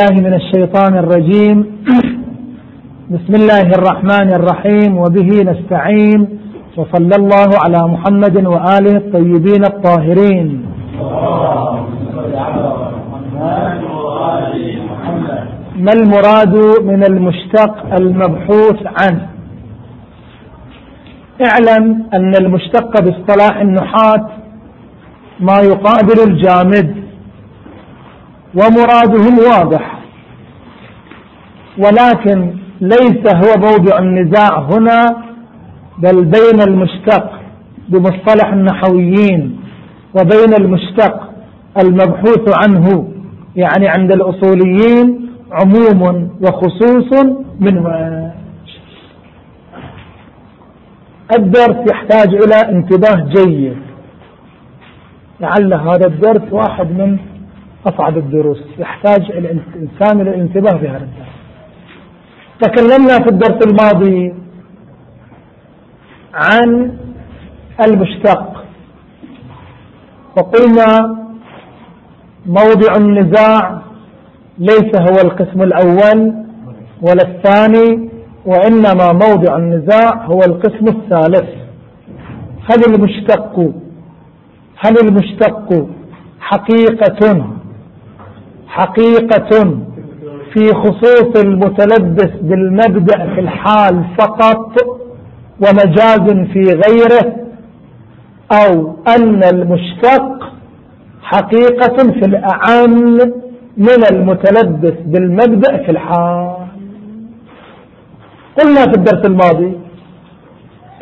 الله من الشيطان الرجيم. بسم الله الرحمن الرحيم. وبه نستعين. وصلى الله على محمد وآله الطيبين الطاهرين. ما المراد من المشتق المبحوث عنه؟ اعلم أن المشتق باصطلاح النحاة ما يقابل الجامد. ومرادهم واضح. ولكن ليس هو موضع النزاع هنا بل بين المشتق بمصطلح النحويين وبين المشتق المبحوث عنه يعني عند الأصوليين عموم وخصوص من الدرس يحتاج إلى انتباه جيد. لعل هذا الدرس واحد من أصعب الدروس يحتاج الإنسان إلى الانتباه في هذا الدرس. تكلمنا في الدرس الماضي عن المشتق. وقلنا موضع النزاع ليس هو القسم الأول ولا الثاني وإنما موضع النزاع هو القسم الثالث. هل المشتق هل المشتق حقيقة حقيقة في خصوص المتلبس بالمبدأ في الحال فقط ومجاز في غيره أو أن المشتق حقيقة في الأعم من المتلبس بالمبدأ في الحال. قلنا في الدرس الماضي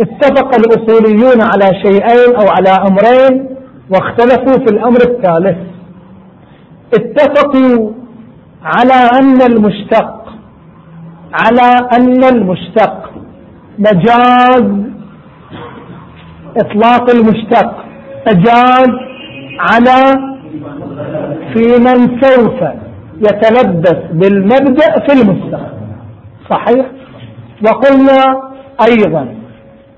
اتفق الأصوليون على شيئين أو على أمرين واختلفوا في الأمر الثالث. اتفقوا على أن المشتق على أن المشتق مجاز إطلاق المشتق مجاز على في من سوف يتلبس بالمبدأ في المستقبل صحيح؟ وقلنا أيضا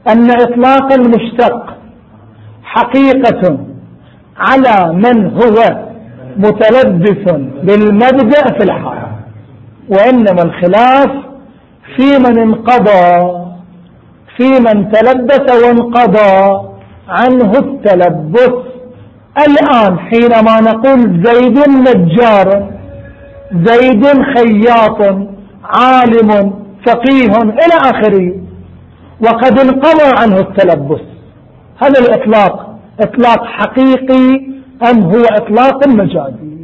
أن إطلاق المشتق حقيقة على من هو متلبس بالمبدأ في الحال وإنما الخلاف في من انقضى في من تلبس وانقضى عنه التلبس. الآن حينما نقول زيد نجار زيد خياط عالم فقيه إلى آخره وقد انقضى عنه التلبس. هذا الإطلاق إطلاق حقيقي أم هو إطلاق مجازي؟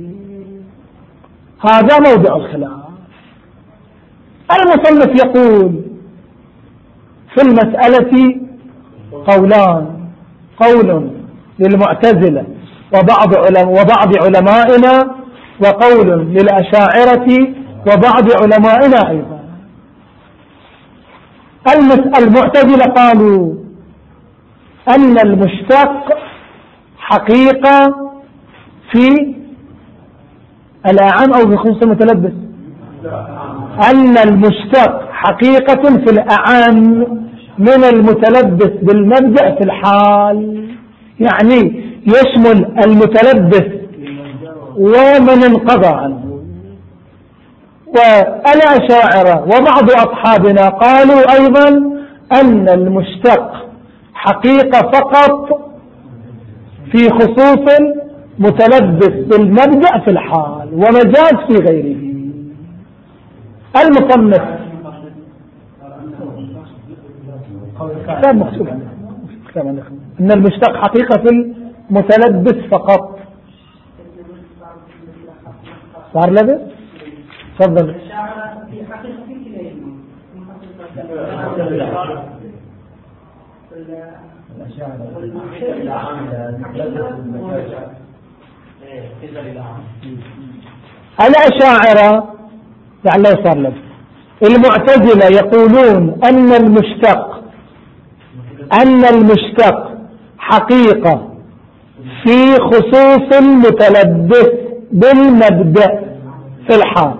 هذا موضع الخلاف. المصنف يقول في المسألة قولان. قول للمعتزلة وبعض علم وبعض علمائنا وقول للأشاعرة وبعض علمائنا أيضا. المعتزلة قالوا أن المشتق حقيقة في الأعم أو في خصوص المتلبس. أن المشتق حقيقة في الأعم من المتلبس بالمبدأ في الحال. يعني يشمل المتلبس ومن انقضى عنه. والأشاعرة وبعض أصحابنا قالوا أيضا أن المشتق حقيقة فقط في خصوص متلبس بالمبدأ في الحال ومجاز في غيره. المصنف. كتاب مكتوب إن المشتق حقيقة في المتلبس فقط. صار لبس تفضل. الأشاعرة لعله صار لك. المعتزلة يقولون أن المشتق أن المشتق حقيقة في خصوص المتلبس بالمبدأ في الحال.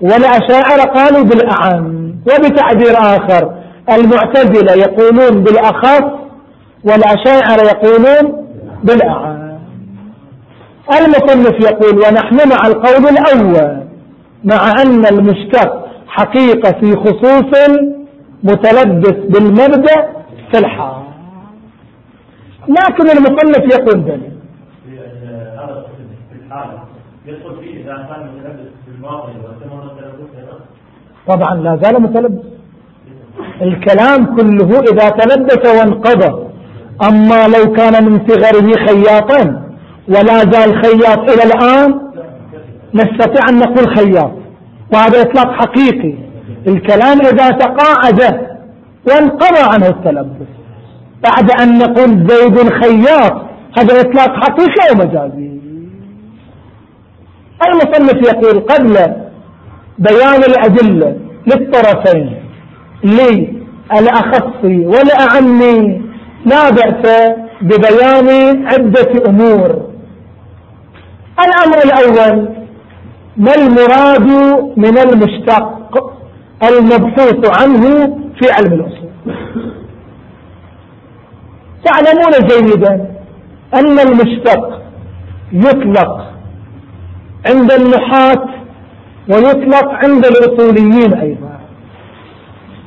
والأشاعرة قالوا بالأعم وبتعبير آخر. المعتزلة يقولون بالأخص والأشاعر يقولون بالأعام المصنف يقول ونحن مع القول الأول مع أن المشتق حقيقة في خصوص متلبس بالمبدأ في الحال. لكن المصنف يقول ذلك طبعا لا زال متلبس. الكلام كله إذا تلبس وانقضى أما لو كان من صغره خياطا ولا زال خياط إلى الآن نستطيع أن نقول خياط. وهذا إطلاق حقيقي. الكلام إذا تقاعد وانقضى عنه التلبس. بعد أن نقول زيد خياط هذا إطلاق حقيقي أو مجازي؟ المصنف يقول قبل بيان الأدلة للطرفين للأخص والأعم لا بأس ببيان عدة أمور. الأمر الأول ما المراد من المشتق؟ المبحوث عنه في علم الأصول. تعلمون جيدا أن المشتق يطلق عند النحاة ويطلق عند الأصوليين أيضا.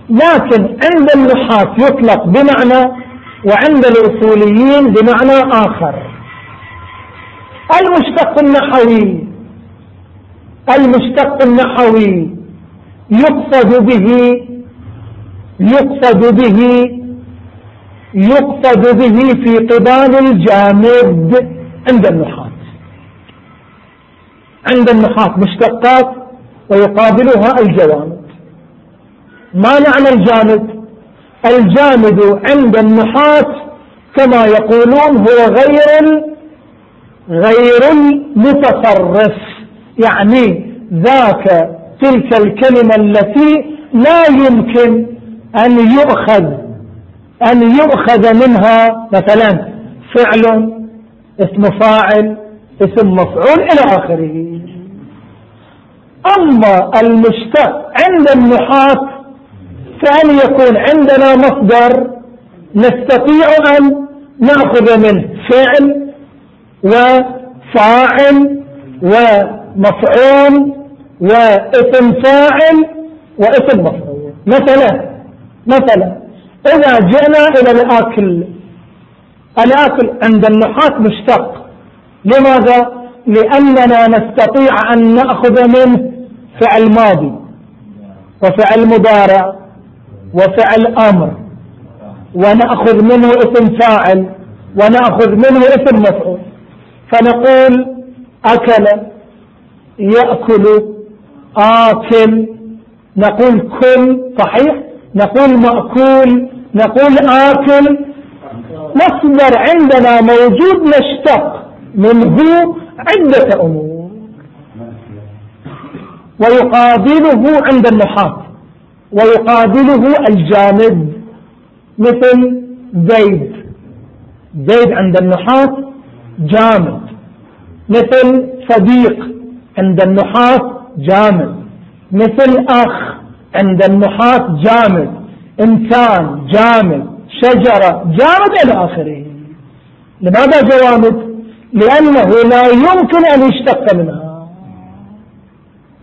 لكن عند النحاة يطلق بمعنى وعند الأصوليين بمعنى آخر. المشتق النحوي المشتق النحوي يقصد به يقصد به يقصد به في قبال الجامد عند النحاة عند النحاة مشتقات ويقابلها الجوامد. ما معنى الجامد؟ الجامد عند النحاة كما يقولون هو غير غير المتصرف يعني ذاك تلك الكلمة التي لا يمكن أن يؤخذ أن يؤخذ منها مثلا فعل اسم فاعل اسم مفعول إلى آخره. أما المشتق عند النحاة فأن يكون عندنا مصدر نستطيع أن نأخذ منه فعل وفاعل ومفعول واسم فاعل واسم مفعول. مثلا مثلا إذا جئنا إلى الآكل الآكل عند النحاة مشتق. لماذا؟ لأننا نستطيع أن نأخذ منه فعل ماضي وفعل مضارع. وفعل أمر. ونأخذ منه اسم فاعل ونأخذ منه اسم مفعول. فنقول أكل يأكل آكل. نقول كل صحيح؟ نقول مأكول نقول آكل. مصدر عندنا موجود نشتق منه عدة أمور. ويقابله عند النحاة ويقابله الجامد مثل زيد. زيد عند النحاة جامد مثل صديق عند النحاة جامد مثل أخ عند النحاة جامد إنسان جامد شجرة جامد إلى آخره. لماذا جوامد؟ لأنه لا يمكن أن يشتق منها.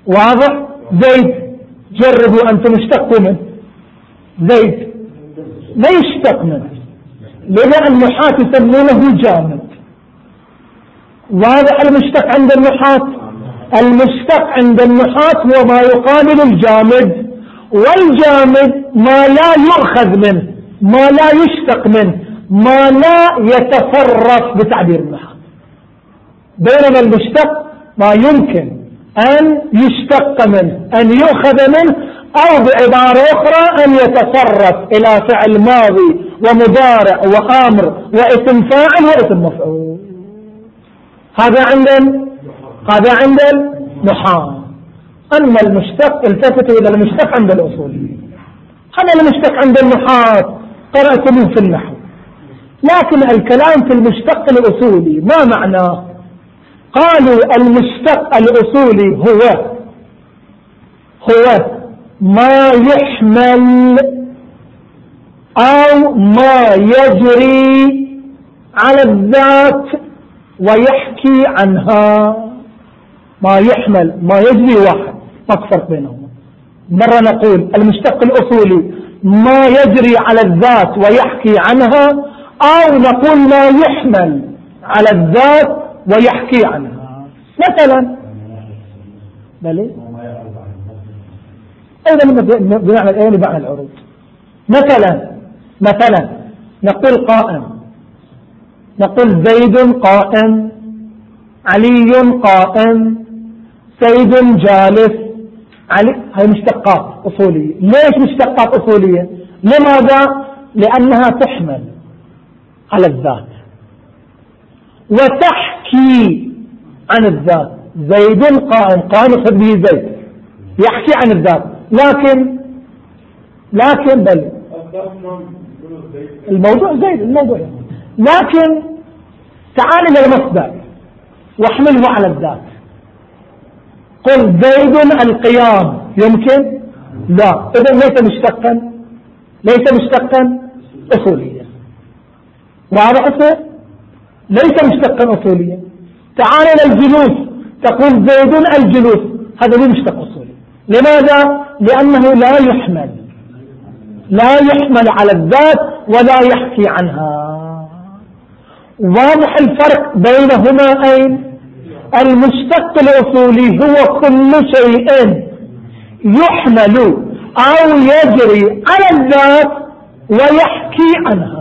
واضح؟ زيد جربوا أنتم اشتقوا منه. زيد. لا يشتق منه. لذا النحاة يسمونه جامد. وهذا المشتق عند النحاة المشتق عند النحاة هو ما يقابل الجامد. والجامد ما لا يؤخذ منه ما لا يشتق منه ما لا يتصرف بتعبير النحاة بينما المشتق ما يمكن. أن يشتق منه أن يؤخذ منه أو بعبارة أخرى أن يتصرف إلى فعل ماضي ومضارع وأمر واسم فاعل واسم مفعول. هذا عند هذا عند النحاة أما المشتق التفتوا إلى المشتق عند الأصوليين هذا المشتق عند النحاة قرأتموه في النحو. لكن الكلام في المشتق الأصولي ما معناه؟ قالوا المشتق الأصولي هو هو ما يحمل أو ما يجري على الذات ويحكي عنها. ما يحمل ما يجري واحد ما فرق بينهما مرة نقول المشتق الأصولي ما يجري على الذات ويحكي عنها أو نقول ما يحمل على الذات ويحكي عنها. مثلا بلي أيضا بمعنى الآن بمعنى العروض مثلا مثلا نقول قائم. نقول زيد قائم علي قائم سيد جالس علي. هاي مشتقات أصولية. ليش مشتقات أصولية؟ لماذا؟ لأنها تحمل على الذات. وتحكي عن الذات. زيد قائم قائم به زيد. يحكي عن الذات. لكن لكن بل الموضوع زيد الموضوع لكن تعال إلى المصدر. واحمله على الذات. قل زيد القيام. يمكن؟ لا. إذا ليس مشتقا. ليس مشتقا أصوليا. واضح ليس مشتقا أصوليا. تعال إلى الجلوس. تقول زيد الجلوس. هذا ليه مشتق أصولي؟ لماذا؟ لأنه لا يحمل. لا يحمل على الذات ولا يحكي عنها. واضح الفرق بينهما أين؟ المشتق الأصولي هو كل شيء. يحمل أو يجري على الذات ويحكي عنها.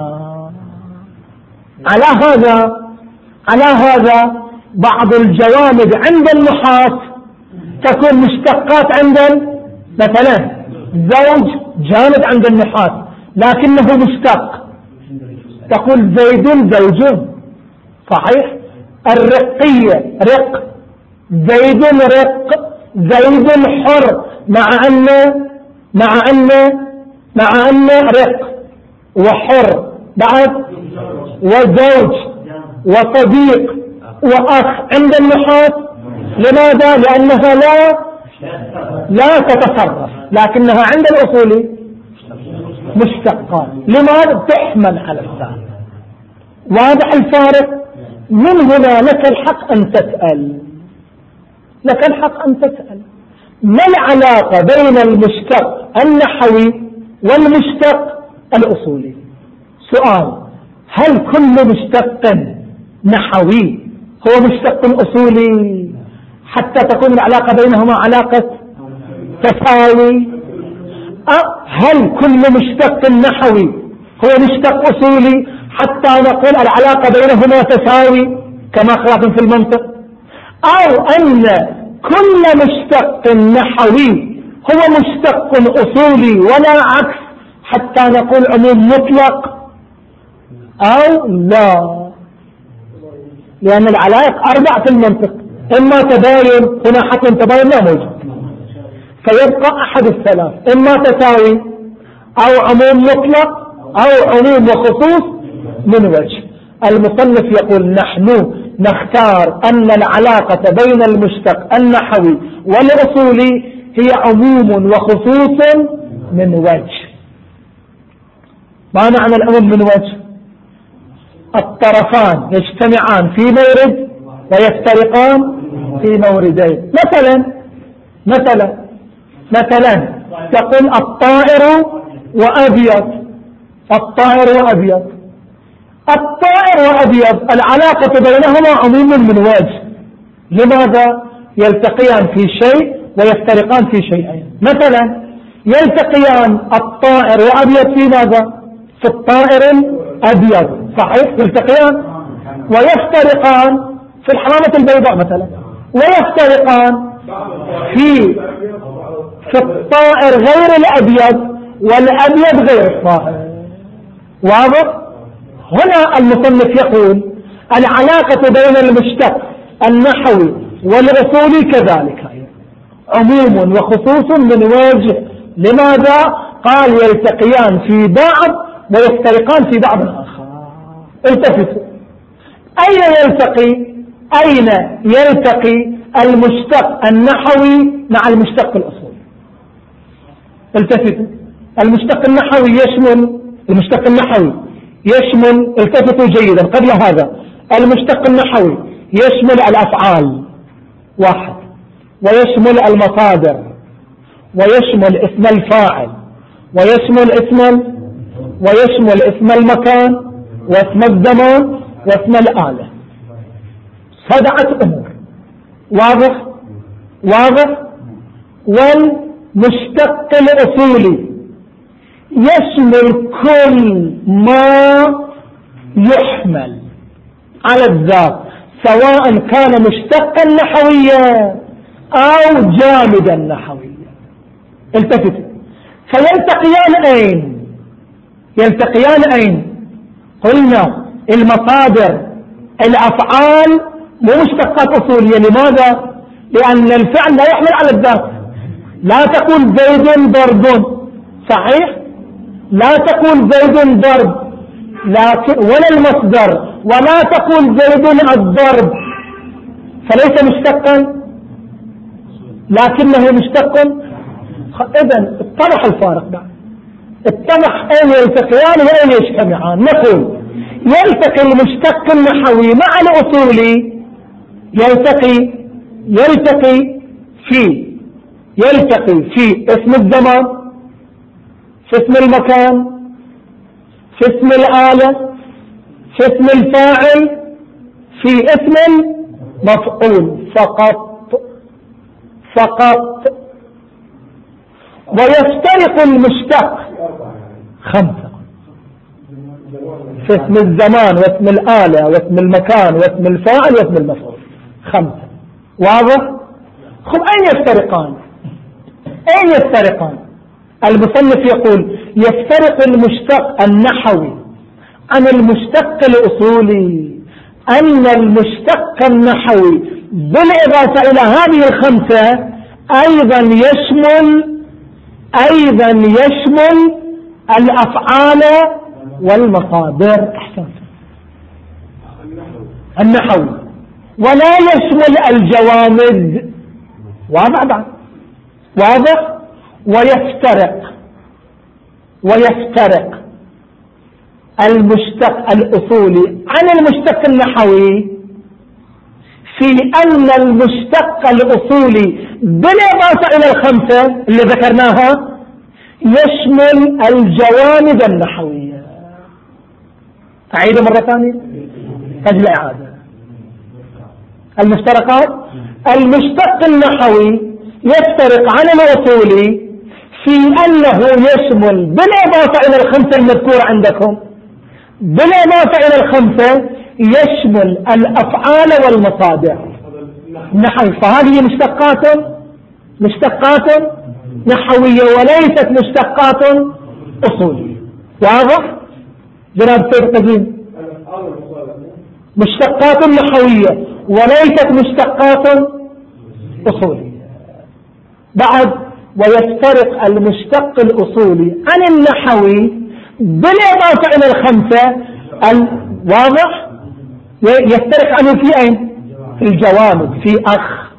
على هذا على هذا بعض الجوامد عند النحاة تكون مشتقات عند مثلا زوج جامد عند النحاة لكنه مشتق. تقول زيد زوج. صحيح؟ الرقية رق. زيد رق. زيد حر. مع أن مع أن مع أن رق. وحر. بعد وزوج وصديق وأخ عند النحاة لماذا؟ لأنها لا لا تتصرف لكنها عند الأصول مشتقات لماذا؟ تحمل على الثاني واضح الفارق؟ من هنا لك الحق أن تسأل. لك الحق أن تسأل. ما العلاقة بين المشتق النحوي والمشتق الأصولي؟ سؤال هل كل مشتق نحوي؟ هو مشتق أصولي حتى تكون العلاقة بينهما علاقة تساوي. هل كل مشتق نحوي؟ هو مشتق أصولي حتى نقول العلاقة بينهما تساوي كما خلاف في المنطق. أو أن كل مشتق نحوي هو مشتق أصولي ولا عكس حتى نقول عموم مطلق. أو لا. لأن العلائق أربع في المنطق. إما تباين هنا حتم تباين لا موجود. فيبقى أحد الثلاث. إما تساوي أو عموم مطلق أو عموم وخصوص من وجه. المصنف يقول نحن نختار أن العلاقة بين المشتق النحوي والأصولي هي عموم وخصوص من وجه. ما معنى العموم من وجه؟ الطرفان يجتمعان في مورد ويفترقان في موردين. مثلا مثلا مثلا تقول الطائر وأبيض. الطائر وأبيض. الطائر وأبيض العلاقة بينهما عموم من وجه. لماذا؟ يلتقيان في شيء ويفترقان في شيئين. مثلا يلتقيان الطائر وأبيض في ماذا؟ في الطائر الأبيض. صحيح يلتقيان ويفترقان في الحمامة البيضاء مثلا ويفترقان في في الطائر غير الأبيض والأبيض غير الطائر. واضح؟ هنا المصنف يقول العلاقة بين المشتق النحوي والرسولي كذلك. عموم وخصوص من وجه لماذا قال يلتقيان في بعض ويفترقان في بعض. التفتوا أين يلتقي؟ أين يلتقي المشتق النحوي مع المشتق الأصولي؟ التفتوا المشتق النحوي يشمل المشتق النحوي يشمل التفتوا جيدا. قبل هذا المشتق النحوي يشمل الأفعال واحد ويشمل المصادر ويشمل اسم الفاعل ويشمل اسم ويشمل اسم المكان واسم الزمان واسم الآلة. سبعة أمور واضح؟ واضح؟ والمشتق الأصولي يشمل كل ما يحمل على الذات سواء كان مشتقا نحويا أو جامدا نحويا. التفت. فيلتقيان أين؟ يلتقيان أين؟ قلنا المصادر الأفعال مو مشتقات أصولية. لماذا؟ لأن الفعل لا يحمل على الذات. لا تقول زيد ضرب صحيح؟ لا تقول زيد ضرب لكن ولا المصدر. ولا تقول زيد الضرب. فليس مشتقا. لكنه مشتق. اذا اتضح الفارق بعد. اتضح أين يلتقيان وأين يجتمعان. نقول يلتقي المشتق النحوي مع الاصولي يلتقي يلتقي في يلتقي في اسم الزمان في اسم المكان في اسم الآلة في اسم الفاعل في اسم المفعول. فقط فقط. ويفترق المشتق خمسة. في اسم الزمان واسم الآلة واسم المكان واسم الفاعل واسم المفعول. خمسة. واضح؟ خب أين يفترقان؟ أين يفترقان؟ المصنف يقول يفترق المشتق النحوي عن المشتق الأصولي. أن المشتق النحوي بالإضافة إلى هذه الخمسة أيضا يشمل أيضا يشمل الأفعال والمصادر. أحسنت. النحوي ولا يشمل الجوامد. واضح بعد. واضح. ويفترق. ويفترق. المشتق الأصولي. عن المشتق النحوي. في أن المشتق الأصولي بالإضافة إلى الخمسة اللي ذكرناها يشمل الجوانب النحوية. أعيد مرة ثانية. أجل إعادة. المشتركات. المشتق النحوي يفترق عن الأصولي في أنه يشمل بالإضافة إلى الخمسة المذكورة عندكم. بالإضافة إلى الخمسة يشمل الأفعال والمصادر. نحو فهذه مشتقات مشتقات نحوية وليست مشتقات أصولية. واضح؟ جناب سيد قديم. مشتقات نحوية وليست مشتقات أصولية. بعد ويفترق المشتق الأصولي عن النحوي بالإضافة إلى الخمسة. الواضح يفترق عنه في أين؟ في الجوانب في أخ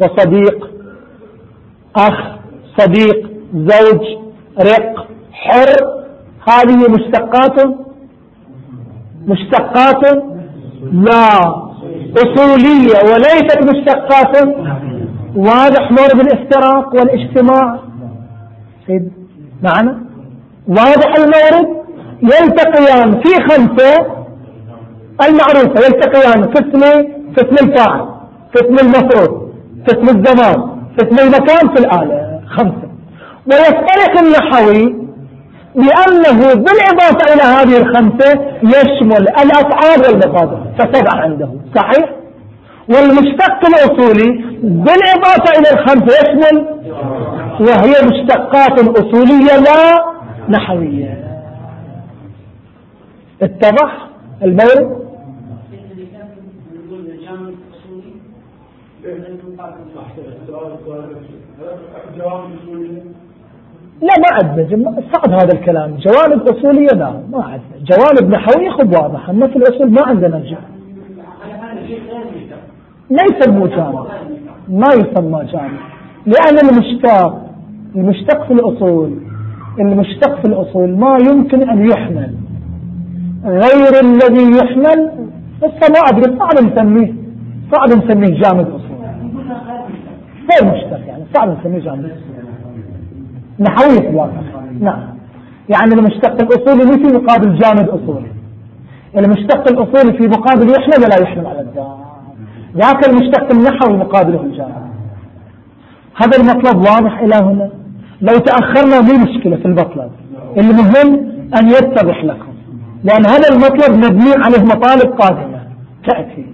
وصديق أخ صديق زوج رق حر هذه مشتقات؟ مشتقات؟ لا. أصولية وليست مشتقات. واضح مورد الافتراق والاجتماع. سيد معنا؟ واضح المورد؟ يلتقيان في خمسة المعروفة. يلتقيان في اسم في اسم الفاعل في اسم المفروض في اسم الزمان في اسم المكان في الآلة. خمسة. ويفترق النحوي لأنه بالإضافة إلى هذه الخمسة يشمل الأفعال والمصادر فسبع عنده. صحيح؟ والمشتق الأصولي بالإضافة إلى الخمسة يشمل وهي مشتقات أصولية لا نحوية. اتضح المورد لا ما عندنا صعب هذا الكلام. جوانب أصولية لا ما عندنا. جوانب نحوية خب واضحة أما في الأصول ما عندنا جانب ما يسموه جانب ما يسمى جانب لأن المشتق المشتق في الأصول المشتق في الأصول ما يمكن أن يحمل. غير الذي يحمل بس ما أدري صعب نسميه صعب نسميه جامد أصول غير مشتق. صعب نسميه جامد نحوية الواقع. نعم. يعني المشتق الأصولي في مقابل جامد أصولي. المشتق الأصولي في مقابل يحمل ولا يحمل على الذات ذاك المشتق النحوي مقابله الجامد. هذا المطلب واضح إلى هنا. لو تأخرنا مو مشكلة في المطلب. المهم أن يتضح لكم. لأن هذا المطلب مبني عليه مطالب قادمة. تأتي.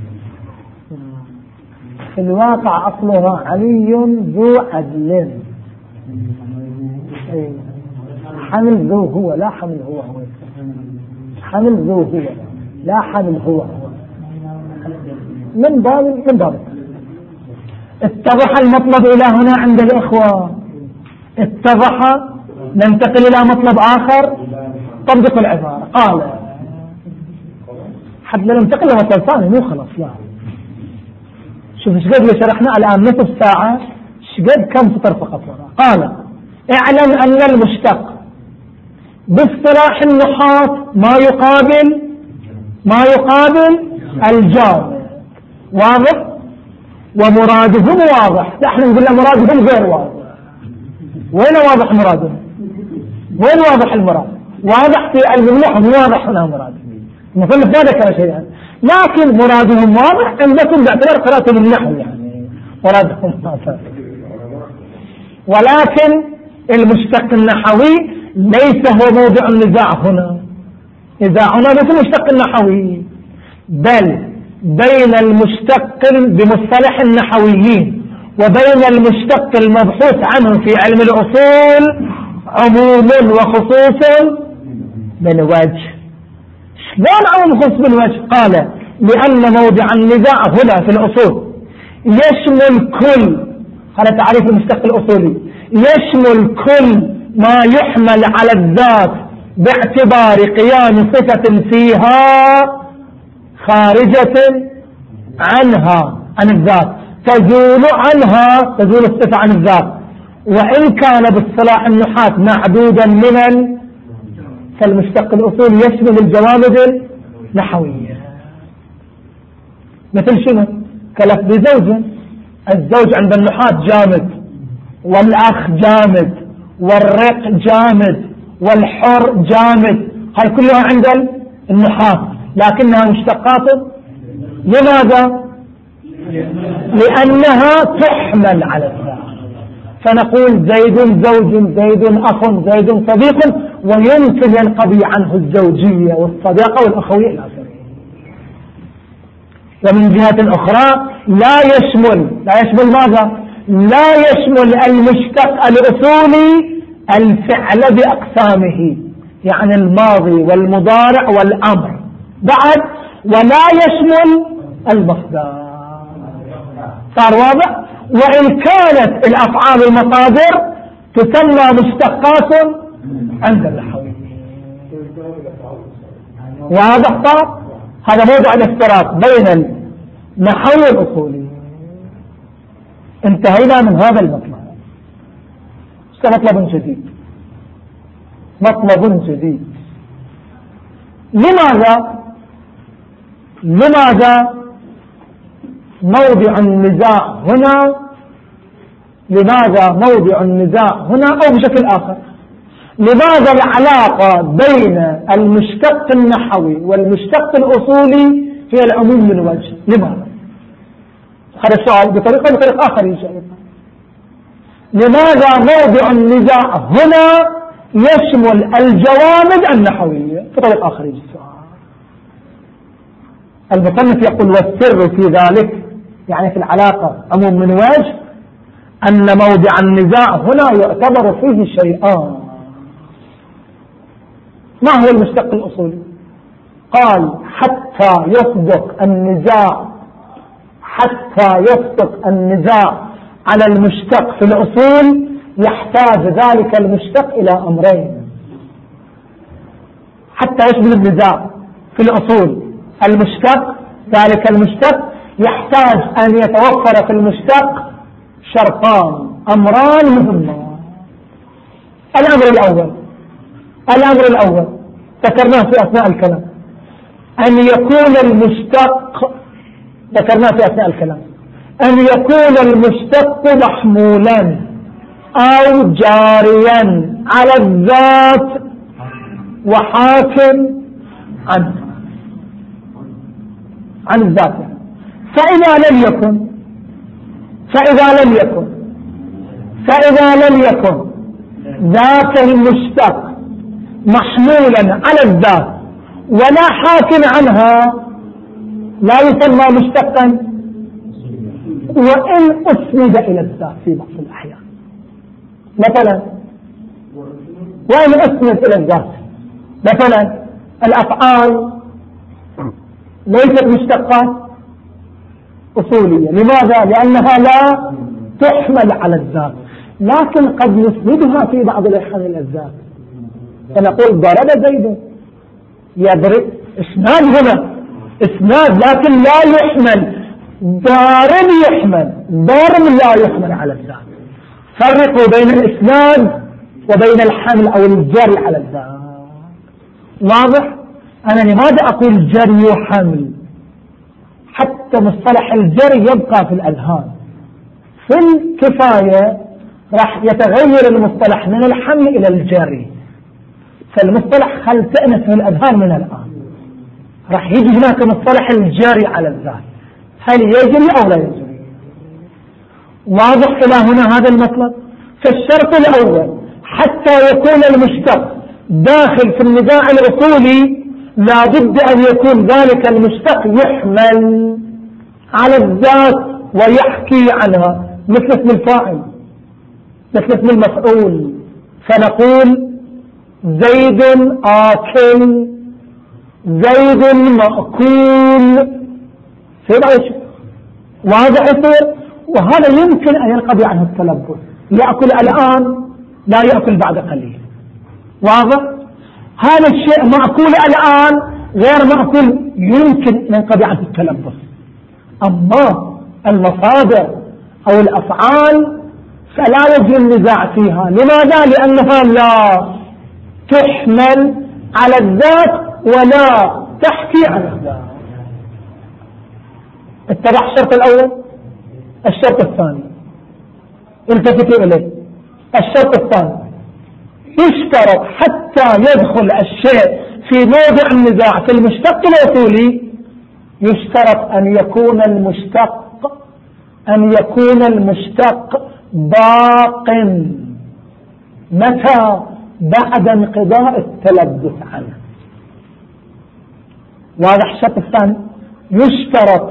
الواقع أصلها علي ذو عدل. حمل ذو هو لا حمل هو. هو حمل ذو هو لا حمل هو. هو من باب من باب. اتضح المطلب إلى هنا عند الإخوة. اتضح ننتقل إلى مطلب آخر. طبق العبارة. قال. حتى ننتقل إلى مطلب ثاني مو خلاص لا. شوف إيش قد شرحنا الآن؟ نصف ساعة. إيش قد كم سطر فقط؟ قال اعلم أن المشتق باصطلاح النحاة ما يقابل ما يقابل الجامد واضح؟ ومرادهم واضح إحنا نقول مرادهم غير واضح. وين واضح مرادهم وين واضح المراد؟ واضح في النحو واضح هنا مراد المصنف ما ذكر شيئا. لكن مرادهم واضح عندكم باعتبار قراءة النحو. يعني مرادهم واضح. ولكن المشتق النحوي ليس هو موضع النزاع هنا. نزاعنا ليس المشتق النحوي بل بين المشتق بمصطلح النحويين وبين المشتق المبحوث عنه في علم الأصول عموم وخصوص بالوجه. شلون عموم خصوص بالوجه. قال لأن موضع النزاع هنا في الأصول. يشمل كل هذا تعريف المشتق الأصولي. يشمل كل ما يحمل على الذات باعتبار قيام صفة فيها خارجة عنها عن الذات. تزول عنها تزول الصفة عن الذات. وإن كان بالصلاح النحاة معدودا من فالمشتق الأصول يشمل الجوامد النحوية. مثل شنو؟ كلفظ زوج. الزوج عند النحاة جامد والأخ جامد والرق جامد والحر جامد. هاي كلها عند النحاة لكنها مشتقات لماذا؟ لأنها تحمل على الذات. فنقول زيد زوج زيد أخ زيد صديق ويمكن ينقضي عنه الزوجية والصداقة والأخوية. إلى ومن جهة أخرى لا يشمل لا يشمل ماذا؟ لا يشمل المشتق الأصولي الفعل بأقسامه يعني الماضي والمضارع والأمر. بعد ولا يشمل المصدر. صار واضح؟ وإن كانت الأفعال المصادر تسمى مشتقات عند النحوي واضح صار هذا موضع الافتراق بين النحو والأصولي انتهينا من هذا المطلب. مطلب جديد. مطلب جديد. لماذا؟ لماذا موضع النزاع هنا لماذا موضع النزاع هنا أو بشكل آخر؟ لماذا العلاقة بين المشتق النحوي والمشتق الأصولي في العموم من وجه؟ لماذا؟ هذا السؤال بطريقة بطريقة آخر إن شاء الله. لماذا موضع النزاع هنا يشمل الجوامد النحوية؟ بطريقة آخر يجي السؤال المصنف يقول والسر في ذلك يعني في العلاقة عموم من وجه أن موضع النزاع هنا يعتبر فيه شيئان ما هو المشتق الأصولي؟ قال حتى يصدق النزاع حتى يصدق النزاع على المشتق في الأصول يحتاج ذلك المشتق إلى أمرين. حتى يشمل النزاع في الأصول المشتق ذلك المشتق يحتاج أن يتوفر في المشتق شرطان أمران مهمان الأمر الأول الأمر الأول ذكرناه في أثناء الكلام. أن يكون المشتق ذكرناه في أثناء الكلام. أن يكون المشتق محمولا أو جاريا على الذات وحاكم عنه. عن الذات. فإذا لم يكن فإذا لم يكن فإذا لم يكن ذاك المشتق محمولا على الذات ولا حاكم عنها لا يسمى مشتقا. وإن أسند إلى الذات في بعض الأحيان. مثلا وإن أسند إلى الذات. مثلا الأفعال ليست مشتقات أصولية. لماذا؟ لأنها لا تحمل على الذات. لكن قد نسندها في بعض الأحيان إلى الذات. فنقول ضرب زيد. يضرب إسناد هنا. إسناد لكن لا يحمل. ضارب يحمل. ضارب لا يحمل على الذات. فرقوا بين الإسناد وبين الحمل أو الجري على الذات. واضح؟ أنا لماذا أقول جري وحمل؟ حتى مصطلح الجري يبقى في الأذهان. في الكفاية راح يتغير المصطلح من الحمل إلى الجري فالمصطلح خل تأنس من الأذهان من الآن. راح يجي هناك مصطلح الجاري على الذات هل يجري أو لا يجري؟ واضح إلى هنا هذا المطلب؟ فالشرط الأول حتى يكون المشتق داخل في النزاع الأصولي لا بد أن يكون ذلك المشتق يحمل على الذات ويحكي عنها مثل اسم الفاعل مثل اسم المفعول. فنقول زيد آكل زيد مأكول. عيش واضح يصير؟ وهذا يمكن أن ينقضي عنه التلبس. يأكل الآن لا يأكل بعد قليل. واضح؟ هذا الشيء مأكول الآن غير مأكول يمكن ينقضي عنه التلبس. أما المصادر أو الأفعال فلا يجري النزاع فيها. لماذا؟ لأنها لا تحمل على الذات ولا تحكي عن الذات. اتبع الشرط الأول الشرط الثاني. التفتوا إليه. الشرط الثاني. يشترط حتى يدخل الشيء في موضع النزاع في المشتق الأصولي يشترط أن يكون المشتق أن يكون المشتق باق متى؟ بعد انقضاء التلبس عنه. واضح الشرط الثاني؟ يشترط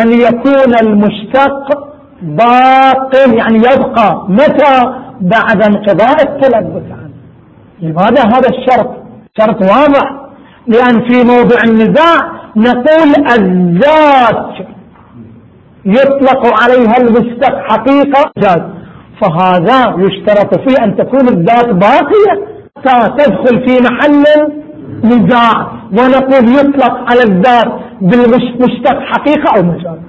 أن يكون المشتق باق يعني يبقى متى؟ بعد انقضاء التلبس عنه. لماذا هذا الشرط؟ شرط واضح. لأن في موضع النزاع نقول الذات يطلق عليها المشتق حقيقة جاز. فهذا يشترط فيه أن تكون الذات باقية. تدخل في محل نزاع ونقول يطلق على الذات بالمشتق حقيقة أو مجال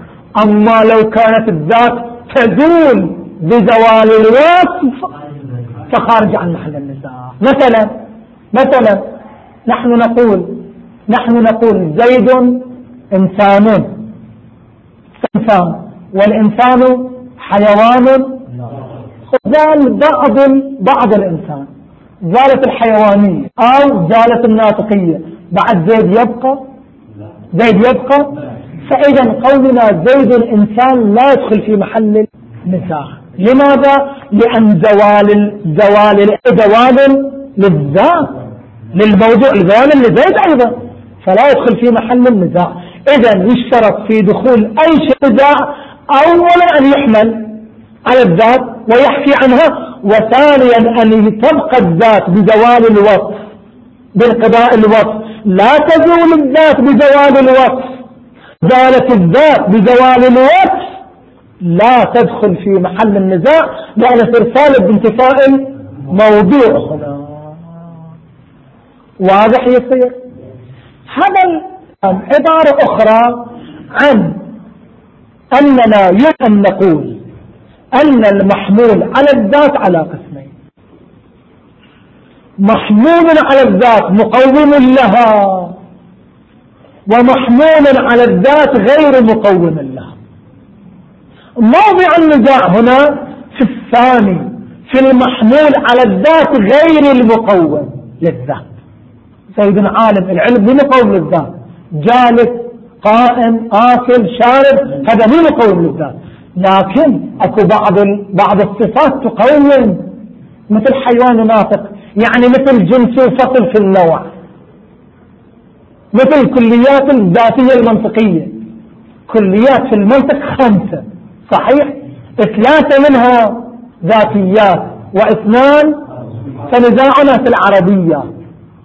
أما لو كانت الذات تزول بزوال الوصف فخارج عن محل النزاع. مثلا مثلا نحن نقول نحن نقول زيد إنسان. إنسان. والإنسان حيوان. زال بعض بعض الإنسان. زالت الحيوانية أو زالت الناطقية. بعد زيد يبقى؟ زيد يبقى؟ فإذا قولنا زيد الإنسان لا يدخل في محل النزاع. لماذا؟ لأن زوال زوال زوال للذات. للموضوع زوال لزيد أيضا. فلا يدخل في محل النزاع. إذا يشترط في دخول أي شيء نزاع أولا أن يحمل على الذات ويحكي عنها وثانيا أن تبقى الذات بزوال الوصف بانقضاء الوصف. لا تزول الذات بزوال الوصف. زالت الذات بزوال الوصف. لا تدخل في محل النزاع لأن إرسال بانتفاء موضوع. واضح يصير هذا عبارة أخرى عن أننا يمكن نقول أن المحمول على الذات على قسمين. محمول على الذات مقوم لها ومحمول على الذات غير مقوم لها. موضع النزاع هنا في الثاني في المحمول على الذات غير المقوم للذات. سيدنا عالم العلم مو مقوم للذات. جالس قائم آكل شارب هذا مو مقوم للذات. لكن أكو بعض بعض الصفات تقوم. مثل حيوان ناطق يعني مثل جنس وفصل في النوع. مثل الكليات الذاتية المنطقية. كليات في المنطق خمسة. صحيح؟ ثلاثة منها ذاتيات وإثنان فنزاعنا في العربية.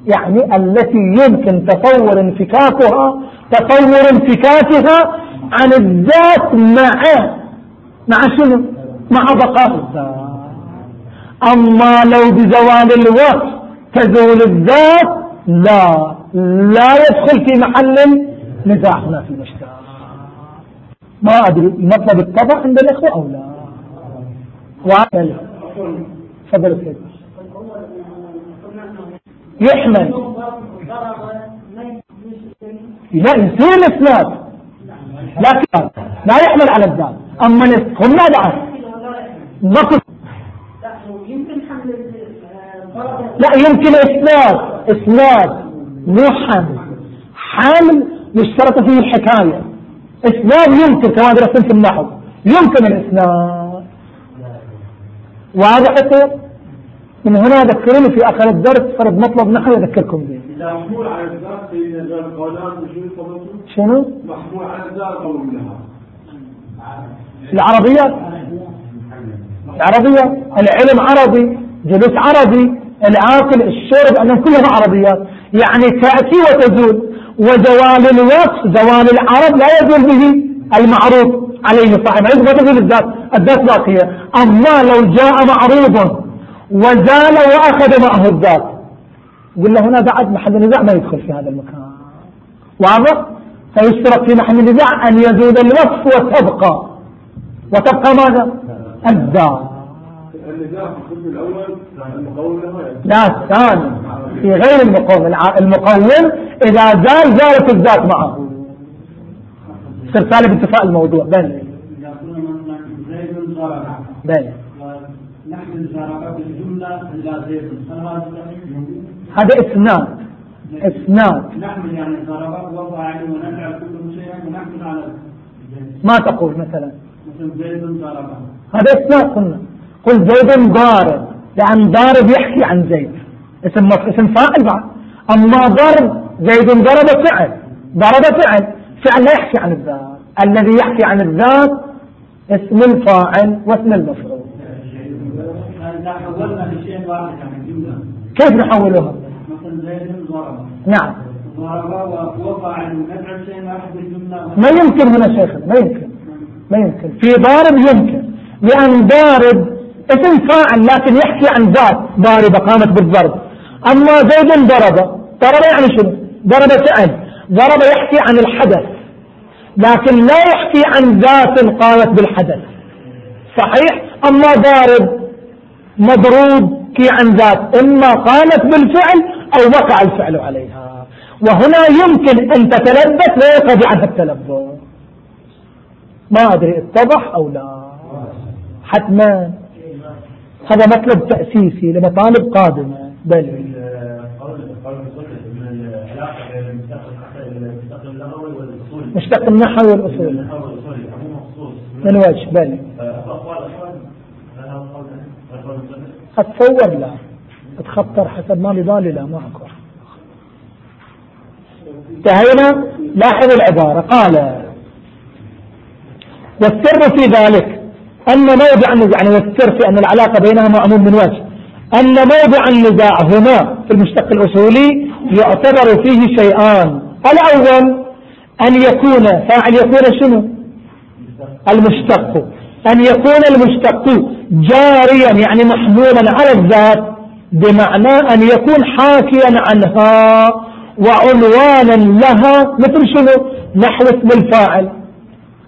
يعني التي يمكن تطور انفكاكها تطور انفكاكها عن الذات مع مع شنو؟ مع بقاء الذات. أما لو بزوال الوقت تزول الذات لا لا يدخل في محل نزاع هنا في المجتمع ما أدري مطلب الطبع عند الإخوة أو لا. وعمل تفضل سيدي يحمل. لا يصير الإسناد لكن لا يحمل على الذات. أما هم لا بعد نقص. لا يمكن إسناد. إسناد. مو حمل حمل يشترط فيه الحكاية. إسناد يمكن كما درستم في النحو يمكن الإسناد واضح من هنا ذكروني في آخر الدرس فرض مطلب نحو يذكركم به. محمول على شنو؟ محمول على العربية؟ العربية؟ العلم عربي جلوس عربي العاقل الشرب أنهم كلهم عربيات. يعني تأتي وتزول. وزوال الوصف زوال العرب لا يزول به المعروف عليه صاحب علم وتزول الذات الذات باقية. أما لو جاء معروض وزال وأخذ معه الذات قلنا هنا بعد محل النزاع ما يدخل في هذا المكان. واضح؟ فيشترط في محل النزاع أن يزول الوصف وتبقى. وتبقى ماذا؟ الذات. لا الثاني في غير المقوم المقوم إذا زال زالت الذات معه صار سالب انتفاء الموضوع. بل بل هذا اسناد نحمل يعني ضربات وضع ونفعل كل شيء ونحمل على ما تقول مثلا؟ مثل زيد ضرب هذا اسناد قلنا. قل زيد ضارب لأن ضارب يحكي عن زيد. اسم اسم فاعل بعد أما ضرب زيد ضرب فعل ضرب فعل فعل لا يحكي عن الذات. الذي يحكي عن الذات اسم الفاعل واسم المفعول. كيف نحولها؟ نعم. ما يمكن هنا شيخنا ما يمكن. ما يمكن. في ضارب يمكن. لأن ضارب اسم فاعل لكن يحكي عن ذات ضاربة قامت بالضرب. أما زيد ضرب. ضرب يعني شنو؟ ضرب فعل. ضرب يحكي عن الحدث. لكن لا يحكي عن ذات قامت بالحدث. صحيح؟ أما ضارب مضروب كي عن ذات. إما قامت بالفعل أو وقع الفعل عليها. وهنا يمكن أن تتلبس ويقضي عنها التلبس. ما أدري اتضح أو لا. حتما. هذا مطلب تأسيسي لمطالب قادمة. بل مشتق النحو والأصول. من وجه؟ بل. أتصور لا. أتخطر حسب ما ببالي لا ما أكو انتهينا. لاحظ العبارة. قال والسر في ذلك أن موضع النزاع يعني والسر في أن العلاقة بينها معمول من وجه. أن موضع النزاع هنا في المشتق الأصولي يعتبر فيه شيئان. الأول أن يكون فاعل يكون شنو؟ المشتق. أن يكون المشتق جاريا يعني محمولا على الذات بمعنى أن يكون حاكيا عنها وعنوانا لها مثل شنو؟ نحو اسم الفاعل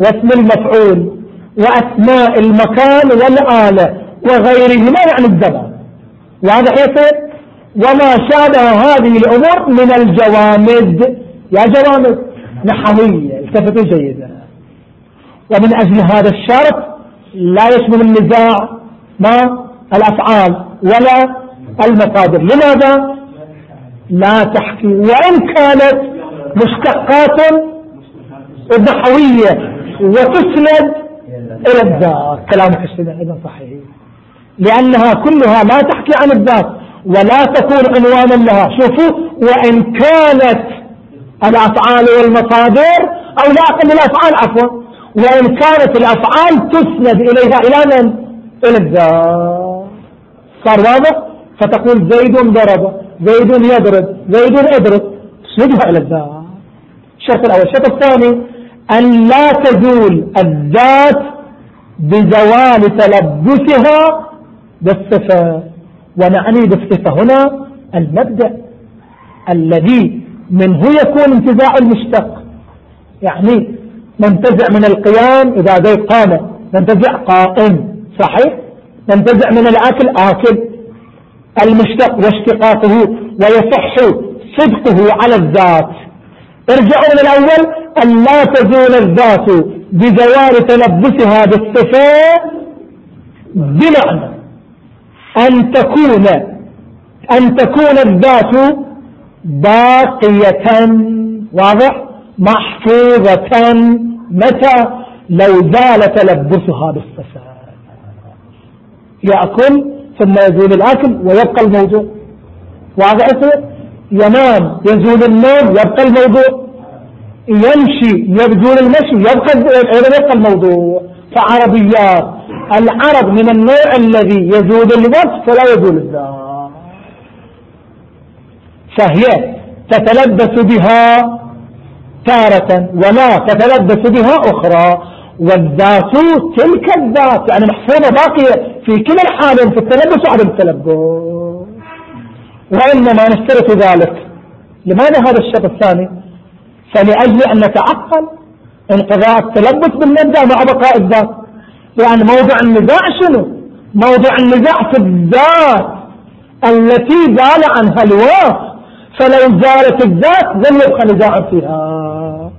واسم المفعول. وأسماء المكان والآلة وغيرهما يعني الزمان واضح يصير وما شابه هذه الأمور من الجوامد. يا جوامد. نحوية. التفتوا جيدا. ومن أجل هذا الشرط لا يشمل النزاع ما؟ الأفعال ولا المصادر لماذا؟ لا تحكي. وإن كانت مشتقات نحوية وتسند إلى الذات كلامك أيضا صحيح. لأنها كلها لا تحكي عن الذات ولا تكون عنوانا لها. شوفوا وإن كانت الأفعال والمصادر أو لا أقل الأفعال عفوا. وإن كانت الأفعال تسند إليها إلى من؟ إلى الذات صار واضح؟ فتقول زيد ضرب. زيد يضرب. زيد اضرب تسندها إلى الذات الشرط الأول. الشرط الثاني أن لا تزول الذات بزوال تلبسها بالصفة. ونعني بالصفة هنا المبدأ الذي منه يكون انتزاع المشتق. يعني ننتزع من القيام إذا زيد قام. ننتزع قائم صحيح؟ ننتزع من الأكل آكل. المشتق واشتقاقه ويصح صدقه على الذات. ارجعوا من الأول أن لا تزول الذات. بزوال تلبسها بالصفات بمعنى أن تكون أن تكون الذات باقية. واضح؟ محفوظة. متى؟ لو زال تلبسها بالصفات يأكل ثم يزول الأكل ويبقى الموضوع. واضح ينام يزول النوم يبقى الموضوع. يمشي يبذول المشي يبقى يبقى الموضوع. فعربيات العرب من النوع الذي يزول الوصف فلا يزول الذات فهي تتلبس بها تارة ولا تتلبس بها أخرى. والذات تلك الذات يعني محفوظة باقية في كلا الحالين في التلبس وعدم التلبس. وإنما نشترط ذلك. لماذا هذا الشرط الثاني؟ فلأجل أن نتعقل انقضاء التلبس بالمبدأ مع بقاء الذات. لأن موضع النزاع شنو؟ موضع النزاع في الذات التي زال عنها الواس فلو زالت الذات لم يبقى نزاع فيها.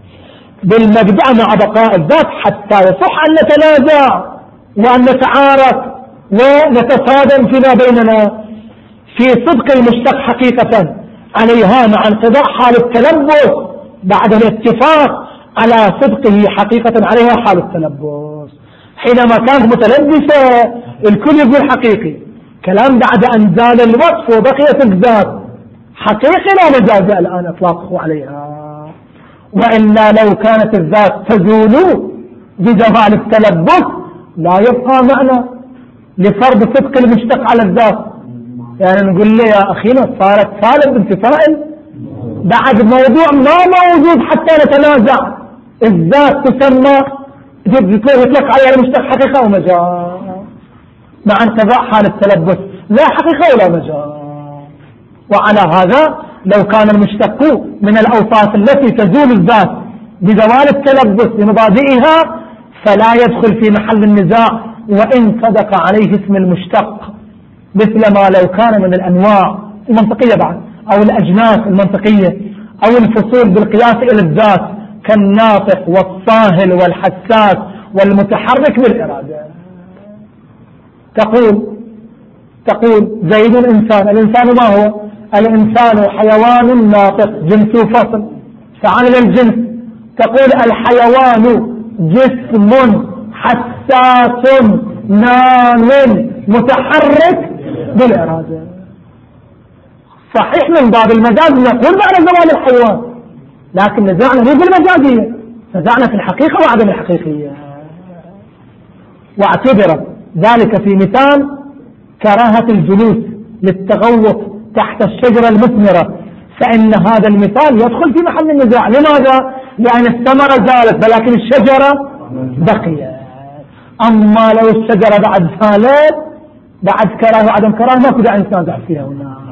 بالمبدأ مع بقاء الذات حتى يصح أن نتنازع وأن نتعارك ونتصادم فيما بيننا. في صدق المشتق حقيقة عليها مع انقضاء حال التلبس بعد الاتفاق على صدقه حقيقة عليها حال التلبس حينما كانت متلبسة الكل يقول حقيقي. كلام بعد أن زال الوصف وبقيت الذات. حقيقي لا مجاز الآن إطلاقه عليها. وإلا لو كانت الذات تزول بجمال التلبس لا يبقى معنى لفرض صدق المشتق على الذات. يعني نقول له يا أخينا صارت سالب انتفائل بعد موضوع ما موجود حتى نتنازع. الذات تسمى يطلق عليها المشتق حقيقة ومجال مع انتباع حال التلبس. لا حقيقة ولا مجال وعلى هذا لو كان المشتق من الأوصاف التي تزول الذات بزوال التلبس بمبادئها فلا يدخل في محل النزاع. وإن صدق عليه اسم المشتق مثل ما لو كان من الأنواع المنطقية بعد. أو الأجناس المنطقية أو الفصول بالقياس إلى الذات كالناطق والصاهل والحساس والمتحرك بالإرادة. تقول تقول زيد إنسان الإنسان ما هو؟ الإنسان حيوان ناطق جنس فصل. فعن الجنس تقول الحيوان جسم حساس نام متحرك بالإرادة. صحيح من باب المجاز نقول بعد زوال الحيوان لكن نزعنا مو بالمجازية نزعنا في الحقيقة وعدم الحقيقية. واعتبر ذلك في مثال كراهة الجلوس للتغوط تحت الشجرة المثمرة فإن هذا المثال يدخل في محل النزاع. لماذا؟ لأن الثمرة زالت ولكن الشجرة بقيت. أما لو الشجرة بعد زالت بعد كراهة وعدم كراهة ما كده إنسان فيها هنا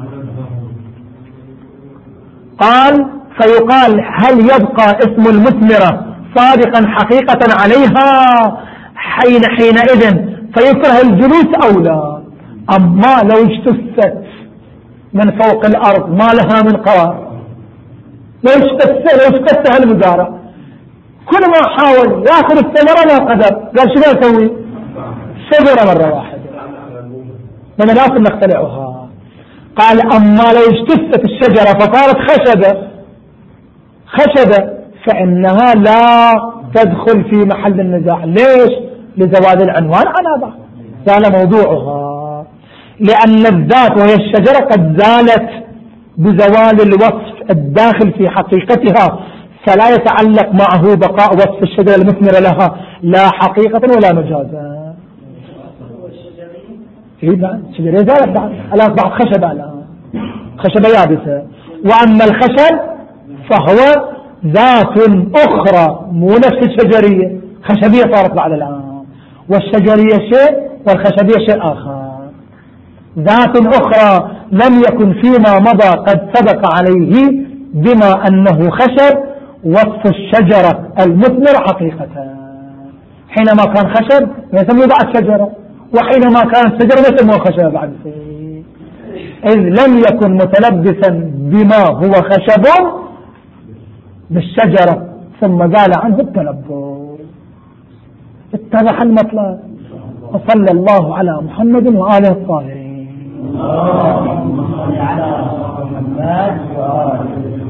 قال فيقال هل يبقى اسم المثمرة صادقا حقيقة عليها؟ حين حينئذ فيكره الجلوس أو لا؟ أما لو اجتثت من فوق الأرض ما لها من قرار؟ لو اجتثت لو اجتثها المزارع كل ما حاول يأخذ الثمرة ما قدر. قال شو يسوي صبر مرة واحدة. لما لازم نخترعها قال أما لو اجتثت الشجرة فصارت خشبة خشبة فإنها لا تدخل في محل النزاع. ليش؟ لزوال العنوان على بعض. زال موضوعها. لأن الذات وهي الشجرة قد زالت بزوال الوصف الداخل في حقيقتها فلا يتعلق معه بقاء وصف الشجرة المثمرة لها لا حقيقة ولا مجازا. لا الشجرة زالت الآن بعد خشبة الآن خشبة يابسة. وأما الخشب فهو ذات أخرى مو نفس الشجرية. خشبية صارت بعد الآن. والشجرية شيء والخشبية شيء آخر. ذات أخرى لم يكن فيما مضى قد سبق عليه بما أنه خشب وصف الشجرة المثمر حقيقة. حينما كان خشب يسمى بعد شجرة وحينما كان شجرة يسمى خشب بعد. إذ لم يكن متلبسا بما هو خشب بالشجرة ثم زال عنه التلبس. اتضح المطلب. وصلى الله على محمد وآله الطاهرين. اللهم صل على محمد وآله